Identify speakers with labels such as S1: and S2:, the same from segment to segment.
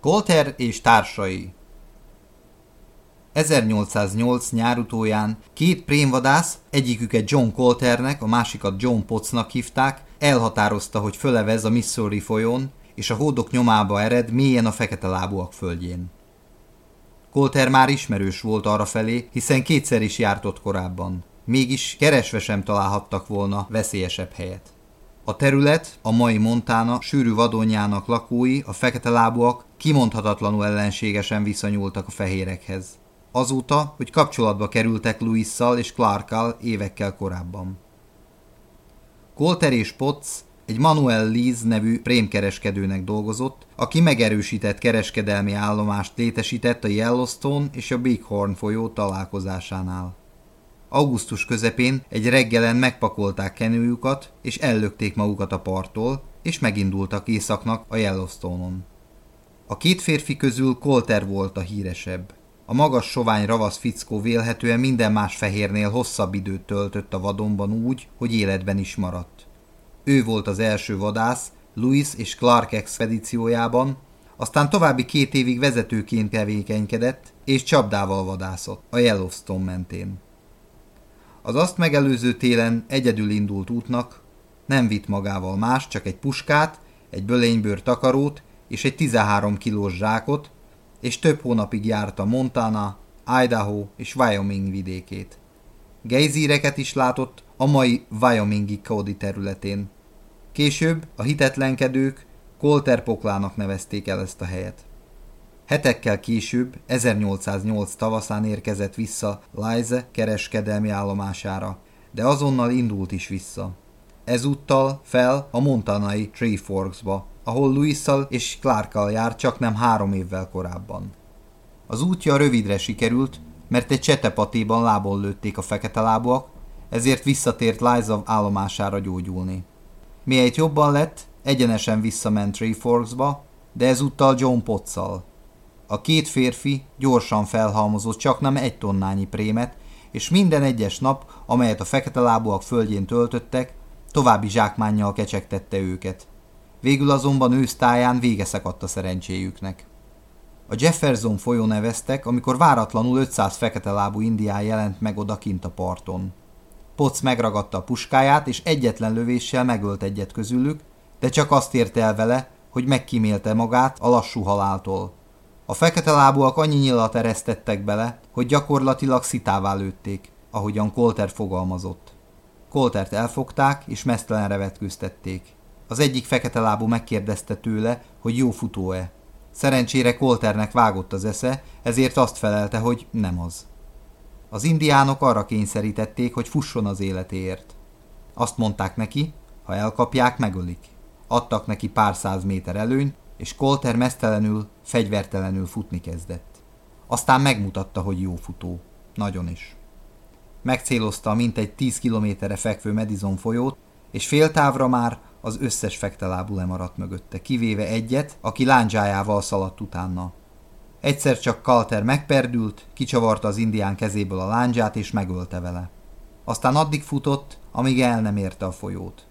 S1: Colter és társai 1808 nyárutóján két prémvadász, egyiküket John Colternek, a másikat John Pottsnak hívták, elhatározta, hogy fölevez a Missouri folyón, és a hódok nyomába ered mélyen a fekete lábúak földjén. Colter már ismerős volt arra felé, hiszen kétszer is járt ott korábban. Mégis keresve sem találhattak volna veszélyesebb helyet. A terület, a mai Montana sűrű vadonjának lakói, a fekete lábúak kimondhatatlanul ellenségesen viszonyultak a fehérekhez. Azóta, hogy kapcsolatba kerültek Louisszal és Clarkkal évekkel korábban. Colter és Potts egy Manuel Lees nevű prémkereskedőnek dolgozott, aki megerősített kereskedelmi állomást létesített a Yellowstone és a Bighorn folyó találkozásánál. Augusztus közepén egy reggelen megpakolták kenőjukat, és ellökték magukat a parttól, és megindultak északnak a Yellowstone-on. A két férfi közül Colter volt a híresebb. A magas sovány ravasz fickó vélhetően minden más fehérnél hosszabb időt töltött a vadonban úgy, hogy életben is maradt. Ő volt az első vadász Louis és Clark expedíciójában, aztán további két évig vezetőként tevékenykedett, és csapdával vadászott a Yellowstone mentén. Az azt megelőző télen egyedül indult útnak, nem vitt magával más, csak egy puskát, egy bölénybőr takarót és egy 13 kilós zsákot, és több hónapig járta Montana, Idaho és Wyoming vidékét. Gejzíreket is látott a mai Wyomingi Cody területén. Később a hitetlenkedők Colter poklának nevezték el ezt a helyet. Hetekkel később, 1808 tavaszán érkezett vissza Lize kereskedelmi állomására, de azonnal indult is vissza. Ezúttal fel a montanai Tree Forksba, ahol Louis-szal és Clarkkal járt csak nem három évvel korábban. Az útja rövidre sikerült, mert egy csetepatéban lából lőtték a fekete lábúak, ezért visszatért Liza állomására gyógyulni. Miért jobban lett, egyenesen visszament Tree Forksba, de ezúttal John Potts-szal. A két férfi gyorsan felhalmozott csak nem egy tonnányi prémet, és minden egyes nap, amelyet a fekete lábúak földjén töltöttek, további zsákmánnyal kecsegtette őket. Végül azonban ősztáján vége szakadt a szerencséjüknek. A Jefferson folyó neveztek, amikor váratlanul 500 fekete lábú indián jelent meg odakint a parton. Potts megragadta a puskáját, és egyetlen lövéssel megölt egyet közülük, de csak azt érte el vele, hogy megkímélte magát a lassú haláltól. A fekete lábúak annyi nyilat eresztettek bele, hogy gyakorlatilag szitává lőtték, ahogyan Colter fogalmazott. Coltert elfogták és mesztelenre vetkőztették. Az egyik fekete lábú megkérdezte tőle, hogy jó futó-e. Szerencsére Colternek vágott az esze, ezért azt felelte, hogy nem az. Az indiánok arra kényszerítették, hogy fusson az életéért. Azt mondták neki, ha elkapják, megölik. Adtak neki pár száz méter előnyt, és Colter mesztelenül, fegyvertelenül futni kezdett. Aztán megmutatta, hogy jó futó. Nagyon is. Megcélozta mintegy 10 kilométerre fekvő Madison folyót, és fél távra már az összes fektelábú lemaradt mögötte, kivéve egyet, aki lándzsájával szaladt utána. Egyszer csak Kalter megperdült, kicsavarta az indián kezéből a lándzsát és megölte vele. Aztán addig futott, amíg el nem érte a folyót.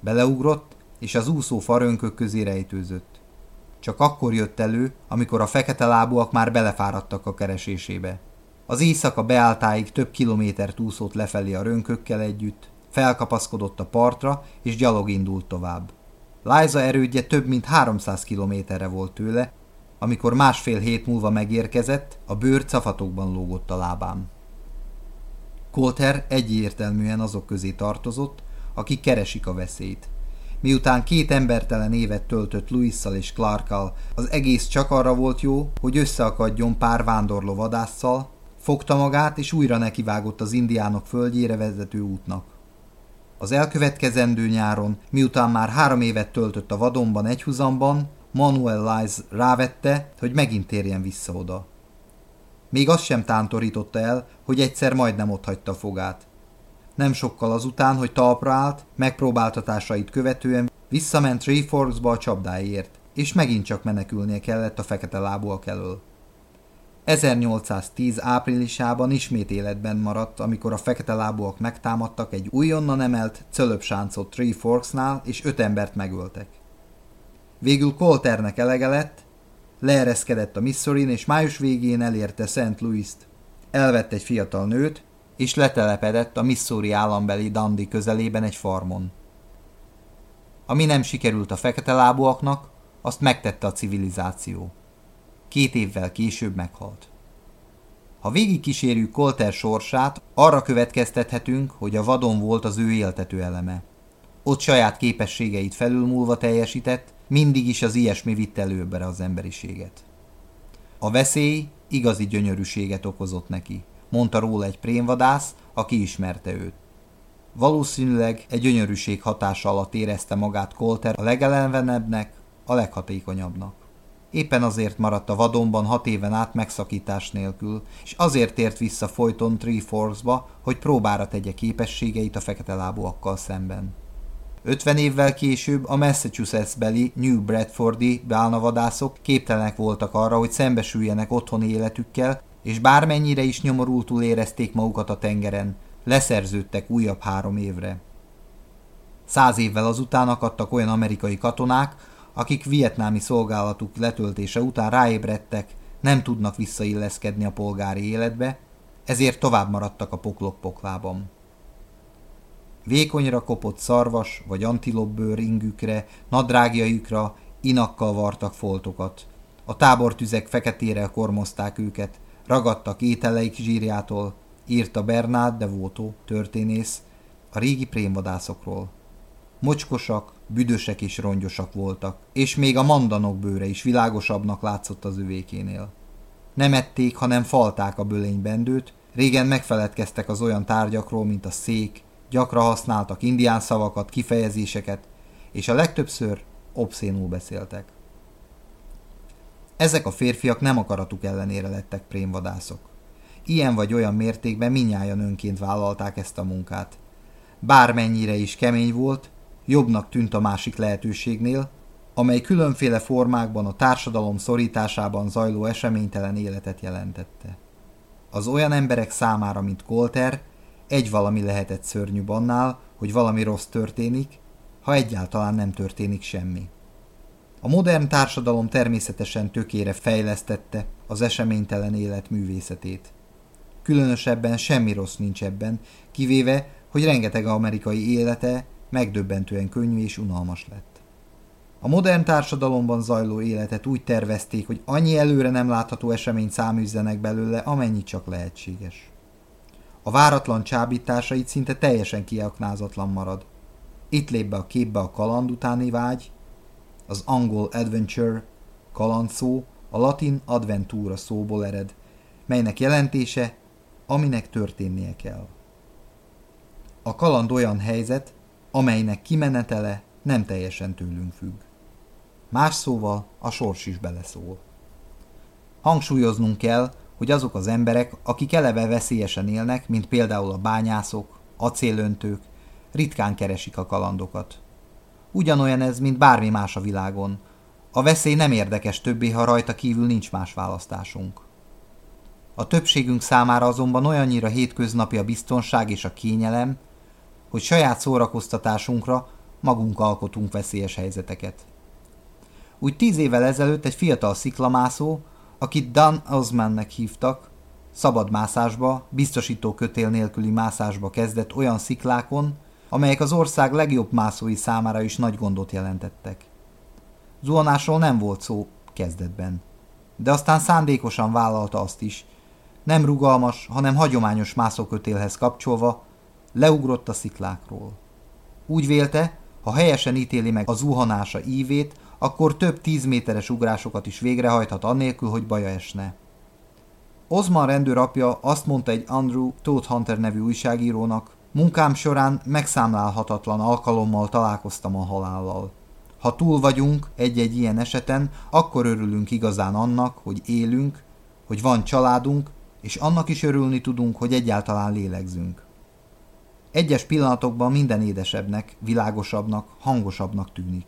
S1: Beleugrott, és az úszó farönkök közé rejtőzött. Csak akkor jött elő, amikor a fekete lábúak már belefáradtak a keresésébe. Az éjszaka beálltáig több kilométert úszott lefelé a rönkökkel együtt, felkapaszkodott a partra, és gyalog indult tovább. Liza erődje több mint 300 kilométerre volt tőle, amikor másfél hét múlva megérkezett, a bőr cafatokban lógott a lábám. Colter egyértelműen azok közé tartozott, akik keresik a veszélyt. Miután két embertelen évet töltött Louisszal és Clarkkal, az egész csak arra volt jó, hogy összeakadjon pár vándorló vadásszal, fogta magát és újra nekivágott az indiánok földjére vezető útnak. Az elkövetkezendő nyáron, miután már három évet töltött a vadonban egyhuzamban, Manuel Lies rávette, hogy megint térjen vissza oda. Még azt sem tántorította el, hogy egyszer majdnem otthagyta fogát. Nem sokkal azután, hogy talpra állt, megpróbáltatásait követően visszament Tree Forksba a csapdáért, és megint csak menekülnie kellett a fekete lábúak elől. 1810 áprilisában ismét életben maradt, amikor a fekete lábúak megtámadtak egy újonnan emelt cölöpsáncot Tree Forksnál, és öt embert megöltek. Végül Colternek elege lett, leereszkedett a Missourin, és május végén elérte St. Louis-t. Elvett egy fiatal nőt, és letelepedett a Missouri állambeli Dundee közelében egy farmon. Ami nem sikerült a fekete lábúaknak, azt megtette a civilizáció. Két évvel később meghalt. Ha végigkísérjük Colter sorsát, arra következtethetünk, hogy a vadon volt az ő éltető eleme. Ott saját képességeit felülmúlva teljesített, mindig is az ilyesmi vitt előbbre az emberiséget. A veszély igazi gyönyörűséget okozott neki, mondta róla egy prémvadász, aki ismerte őt. Valószínűleg egy gyönyörűség hatása alatt érezte magát Colter a legelvennebbnek, a leghatékonyabbnak. Éppen azért maradt a vadonban hat éven át megszakítás nélkül, és azért tért vissza folyton Tree Forksba, hogy próbára tegye képességeit a fekete lábúakkal szemben. 50 évvel később a Massachusetts-beli New Bradfordi bálnavadászok képtelenek voltak arra, hogy szembesüljenek otthoni életükkel, és bármennyire is nyomorultul érezték magukat a tengeren, leszerződtek újabb három évre. Száz évvel azután akadtak olyan amerikai katonák, akik vietnámi szolgálatuk letöltése után ráébredtek, nem tudnak visszailleszkedni a polgári életbe, ezért tovább maradtak a poklok poklában. Vékonyra kopott szarvas vagy antilopbőr ingükre, nadrágjaikra inakkal vartak foltokat. A tábortüzek feketére kormozták őket, ragadtak ételeik zsírjától, írta Bernard de Voto, történész, a régi prémvadászokról. Mocskosak, büdösek és rongyosak voltak, és még a mandanok bőre is világosabbnak látszott az övékénél. Nem ették, hanem falták a bölénybendőt, régen megfeledkeztek az olyan tárgyakról, mint a szék, gyakran használtak indián szavakat, kifejezéseket, és a legtöbbször obszénul beszéltek. Ezek a férfiak nem akaratuk ellenére lettek prémvadászok. Ilyen vagy olyan mértékben minnyáján önként vállalták ezt a munkát. Bármennyire is kemény volt, jobbnak tűnt a másik lehetőségnél, amely különféle formákban a társadalom szorításában zajló eseménytelen életet jelentette. Az olyan emberek számára, mint Colter, egy valami lehetett szörnyű annál, hogy valami rossz történik, ha egyáltalán nem történik semmi. A modern társadalom természetesen tökére fejlesztette az eseménytelen élet művészetét. Különösebben semmi rossz nincs ebben, kivéve, hogy rengeteg amerikai élete megdöbbentően könnyű és unalmas lett. A modern társadalomban zajló életet úgy tervezték, hogy annyi előre nem látható eseményt száműzzenek belőle, amennyi csak lehetséges. A váratlan csábításait szinte teljesen kiaknázatlan marad. Itt lép be a képbe a kaland utáni vágy, az angol adventure, kalandszó, a latin adventura szóból ered, melynek jelentése, aminek történnie kell. A kaland olyan helyzet, amelynek kimenetele nem teljesen tőlünk függ. Más szóval a sors is beleszól. Hangsúlyoznunk kell, hogy azok az emberek, akik eleve veszélyesen élnek, mint például a bányászok, acélöntők, ritkán keresik a kalandokat. Ugyanolyan ez, mint bármi más a világon. A veszély nem érdekes többé, ha rajta kívül nincs más választásunk. A többségünk számára azonban olyannyira hétköznapi a biztonság és a kényelem, hogy saját szórakoztatásunkra magunk alkotunk veszélyes helyzeteket. Úgy tíz évvel ezelőtt egy fiatal sziklamászó, akit Dan Osmannek hívtak, szabadmászásba, biztosító kötél nélküli mászásba kezdett olyan sziklákon, amelyek az ország legjobb mászói számára is nagy gondot jelentettek. Zuhanásról nem volt szó kezdetben, de aztán szándékosan vállalta azt is, nem rugalmas, hanem hagyományos mászókötélhez kapcsolva, leugrott a sziklákról. Úgy vélte, ha helyesen ítéli meg a zuhanása ívét, akkor több tíz méteres ugrásokat is végrehajthat annélkül, hogy baja esne. Osman rendőrapja azt mondta egy Andrew Todd Hunter nevű újságírónak, munkám során megszámlálhatatlan alkalommal találkoztam a halállal. Ha túl vagyunk egy-egy ilyen eseten, akkor örülünk igazán annak, hogy élünk, hogy van családunk, és annak is örülni tudunk, hogy egyáltalán lélegzünk. Egyes pillanatokban minden édesebbnek, világosabbnak, hangosabbnak tűnik.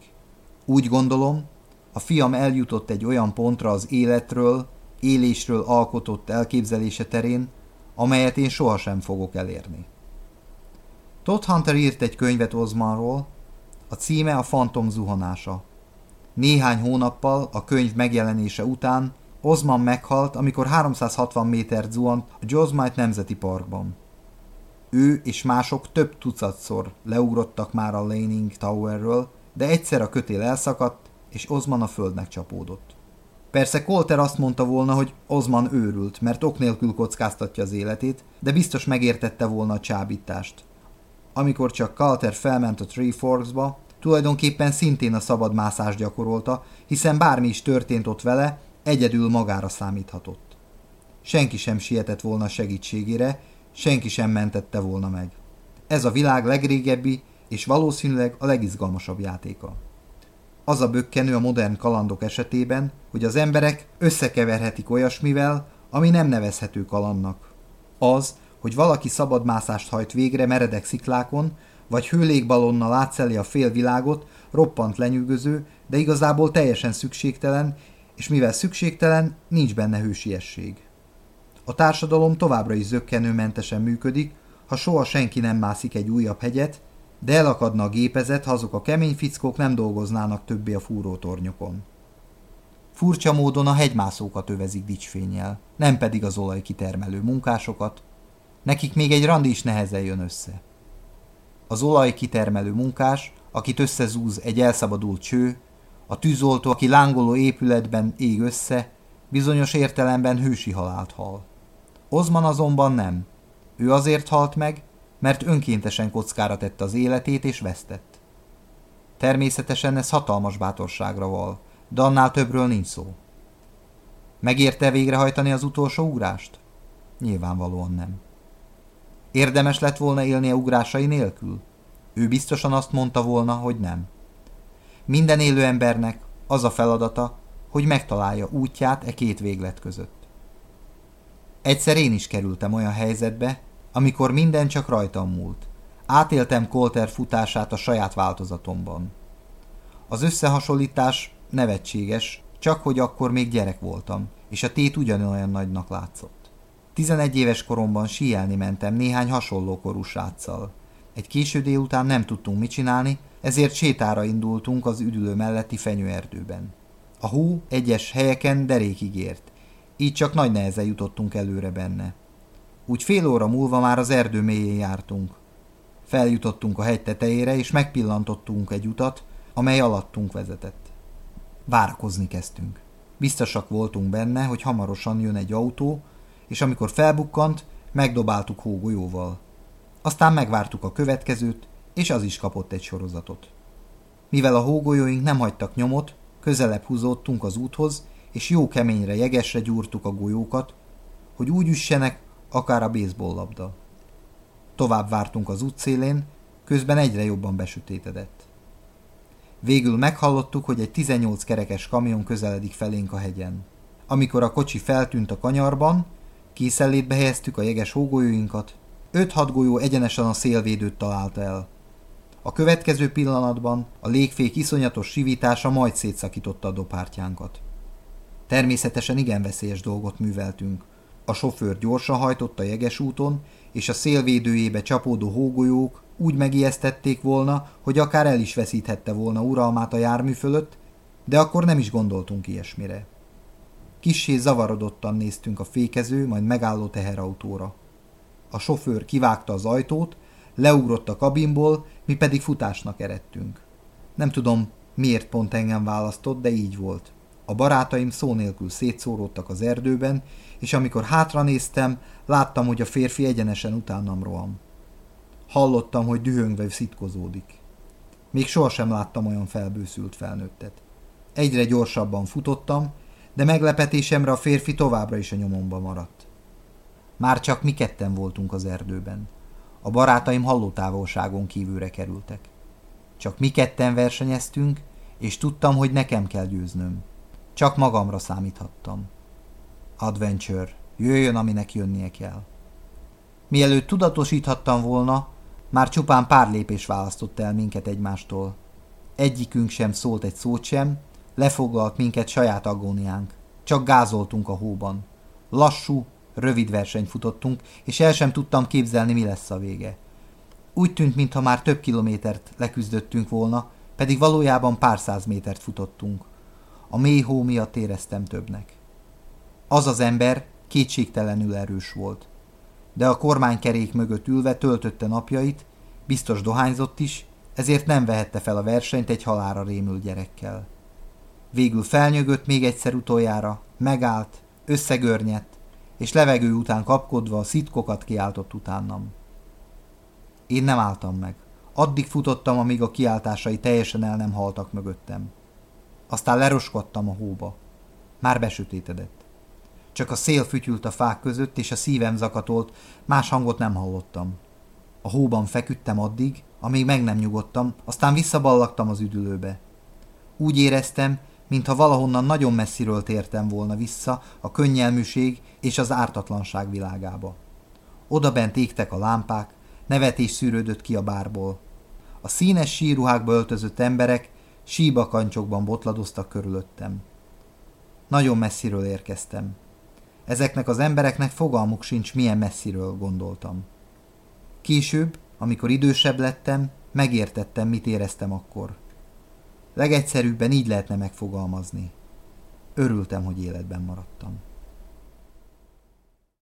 S1: Úgy gondolom, a fiam eljutott egy olyan pontra az életről, élésről alkotott elképzelése terén, amelyet én sohasem fogok elérni. Todd Hunter írt egy könyvet Ozmanról, a címe a Fantom zuhanása. Néhány hónappal a könyv megjelenése után Osman meghalt, amikor 360 métert zuhant a Yosemite Nemzeti Parkban. Ő és mások több tucatszor leugrottak már a Leaning Towerről, de egyszer a kötél elszakadt, és Osman a földnek csapódott. Persze Colter azt mondta volna, hogy Osman őrült, mert ok nélkül kockáztatja az életét, de biztos megértette volna a csábítást. Amikor csak Calter felment a Tree Forksba, tulajdonképpen szintén a szabad mászást gyakorolta, hiszen bármi is történt ott vele, egyedül magára számíthatott. Senki sem sietett volna segítségére, senki sem mentette volna meg. Ez a világ legrégebbi és valószínűleg a legizgalmasabb játéka. Az a bökkenő a modern kalandok esetében, hogy az emberek összekeverhetik olyasmivel, ami nem nevezhető kalandnak. Az, hogy valaki szabadmászást hajt végre meredek sziklákon, vagy hőlékbalonnal átszeli a félvilágot, roppant lenyűgöző, de igazából teljesen szükségtelen, és mivel szükségtelen, nincs benne hősiesség. A társadalom továbbra is zöggenőmentesen működik, ha soha senki nem mászik egy újabb hegyet, de elakadna a gépezet, ha azok a kemény fickók nem dolgoznának többé a fúrótornyokon. Furcsa módon a hegymászókat övezik dicsfényel, nem pedig az olajkitermelő munkásokat, nekik még egy randi is nehezen jön össze. Az olajkitermelő munkás, akit összezúz egy elszabadult cső, a tűzoltó, aki lángoló épületben ég össze, bizonyos értelemben hősi halált hal. Ozman azonban nem. Ő azért halt meg, mert önkéntesen kockára tette az életét és vesztett. Természetesen ez hatalmas bátorságra val, de annál többről nincs szó. Megérte végrehajtani az utolsó ugrást? Nyilvánvalóan nem. Érdemes lett volna élni a ugrásai nélkül? Ő biztosan azt mondta volna, hogy nem. Minden élő embernek az a feladata, hogy megtalálja útját e két véglet között. Egyszer én is kerültem olyan helyzetbe, amikor minden csak rajtam múlt. Átéltem Colter futását a saját változatomban. Az összehasonlítás nevetséges, csak hogy akkor még gyerek voltam, és a tét ugyanolyan nagynak látszott. 11 éves koromban síelni mentem néhány hasonló korú sráccal. Egy késő délután nem tudtunk mit csinálni, ezért sétára indultunk az üdülő melletti fenyőerdőben. A hó egyes helyeken derékig ért, így csak nagy nehezen jutottunk előre benne. Úgy fél óra múlva már az erdő mélyén jártunk. Feljutottunk a hegy tetejére, és megpillantottunk egy utat, amely alattunk vezetett. Várakozni kezdtünk. Biztosak voltunk benne, hogy hamarosan jön egy autó, és amikor felbukkant, megdobáltuk hógolyóval. Aztán megvártuk a következőt, és az is kapott egy sorozatot. Mivel a hógolyóink nem hagytak nyomot, közelebb húzódtunk az úthoz, és jó keményre, jegesre gyúrtuk a golyókat, hogy úgy üssenek, akár a baseball labda. Tovább vártunk az útszélén, közben egyre jobban besütétedett. Végül meghallottuk, hogy egy 18 kerekes kamion közeledik felénk a hegyen. Amikor a kocsi feltűnt a kanyarban, készellétbe helyeztük a jeges hógolyóinkat, 5-6 golyó egyenesen a szélvédőt találta el. A következő pillanatban a légfék iszonyatos sivítása majd szétszakította a dobhártyánkat. Természetesen igen veszélyes dolgot műveltünk. A sofőr gyorsan hajtott a jeges úton, és a szélvédőjébe csapódó hógolyók úgy megijesztették volna, hogy akár el is veszíthette volna uralmát a jármű fölött, de akkor nem is gondoltunk ilyesmire. Kissé zavarodottan néztünk a fékező, majd megálló teherautóra. A sofőr kivágta az ajtót, leugrott a kabinból, mi pedig futásnak eredtünk. Nem tudom, miért pont engem választott, de így volt. A barátaim szó nélkül szétszóródtak az erdőben, és amikor hátra néztem, láttam, hogy a férfi egyenesen utánam roham. Hallottam, hogy dühöngve szitkozódik. Még sohasem láttam olyan felbőszült felnőttet. Egyre gyorsabban futottam, de meglepetésemre a férfi továbbra is a nyomomba maradt. Már csak mi ketten voltunk az erdőben. A barátaim hallótávolságon kívülre kerültek. Csak mi ketten versenyeztünk, és tudtam, hogy nekem kell győznöm. Csak magamra számíthattam. Adventure, jöjjön, aminek jönnie kell. Mielőtt tudatosíthattam volna, már csupán pár lépés választott el minket egymástól. Egyikünk sem szólt egy szót sem, lefoglalt minket saját agóniánk. Csak gázoltunk a hóban. Lassú, rövid versenyt futottunk, és el sem tudtam képzelni, mi lesz a vége. Úgy tűnt, mintha már több kilométert leküzdöttünk volna, pedig valójában pár száz métert futottunk. A mély hó miatt éreztem többnek. Az az ember kétségtelenül erős volt, de a kormánykerék mögött ülve töltötte napjait, biztos dohányzott is, ezért nem vehette fel a versenyt egy halára rémült gyerekkel. Végül felnyögött még egyszer utoljára, megállt, összegörnyedt, és levegő után kapkodva a szitkokat kiáltott utánam. Én nem álltam meg. Addig futottam, amíg a kiáltásai teljesen el nem haltak mögöttem. Aztán leroskodtam a hóba. Már besötétedett. Csak a szél fütyült a fák között, és a szívem zakatolt, más hangot nem hallottam. A hóban feküdtem addig, amíg meg nem nyugodtam, aztán visszaballagtam az üdülőbe. Úgy éreztem, mintha valahonnan nagyon messziről tértem volna vissza a könnyelműség és az ártatlanság világába. Oda bent égtek a lámpák, nevetés szűrődött ki a bárból. A színes síruhákba öltözött emberek síbakancsokban botladoztak körülöttem. Nagyon messziről érkeztem. Ezeknek az embereknek fogalmuk sincs, milyen messziről gondoltam. Később, amikor idősebb lettem, megértettem, mit éreztem akkor. Legegyszerűbben így lehetne megfogalmazni. Örültem, hogy életben maradtam.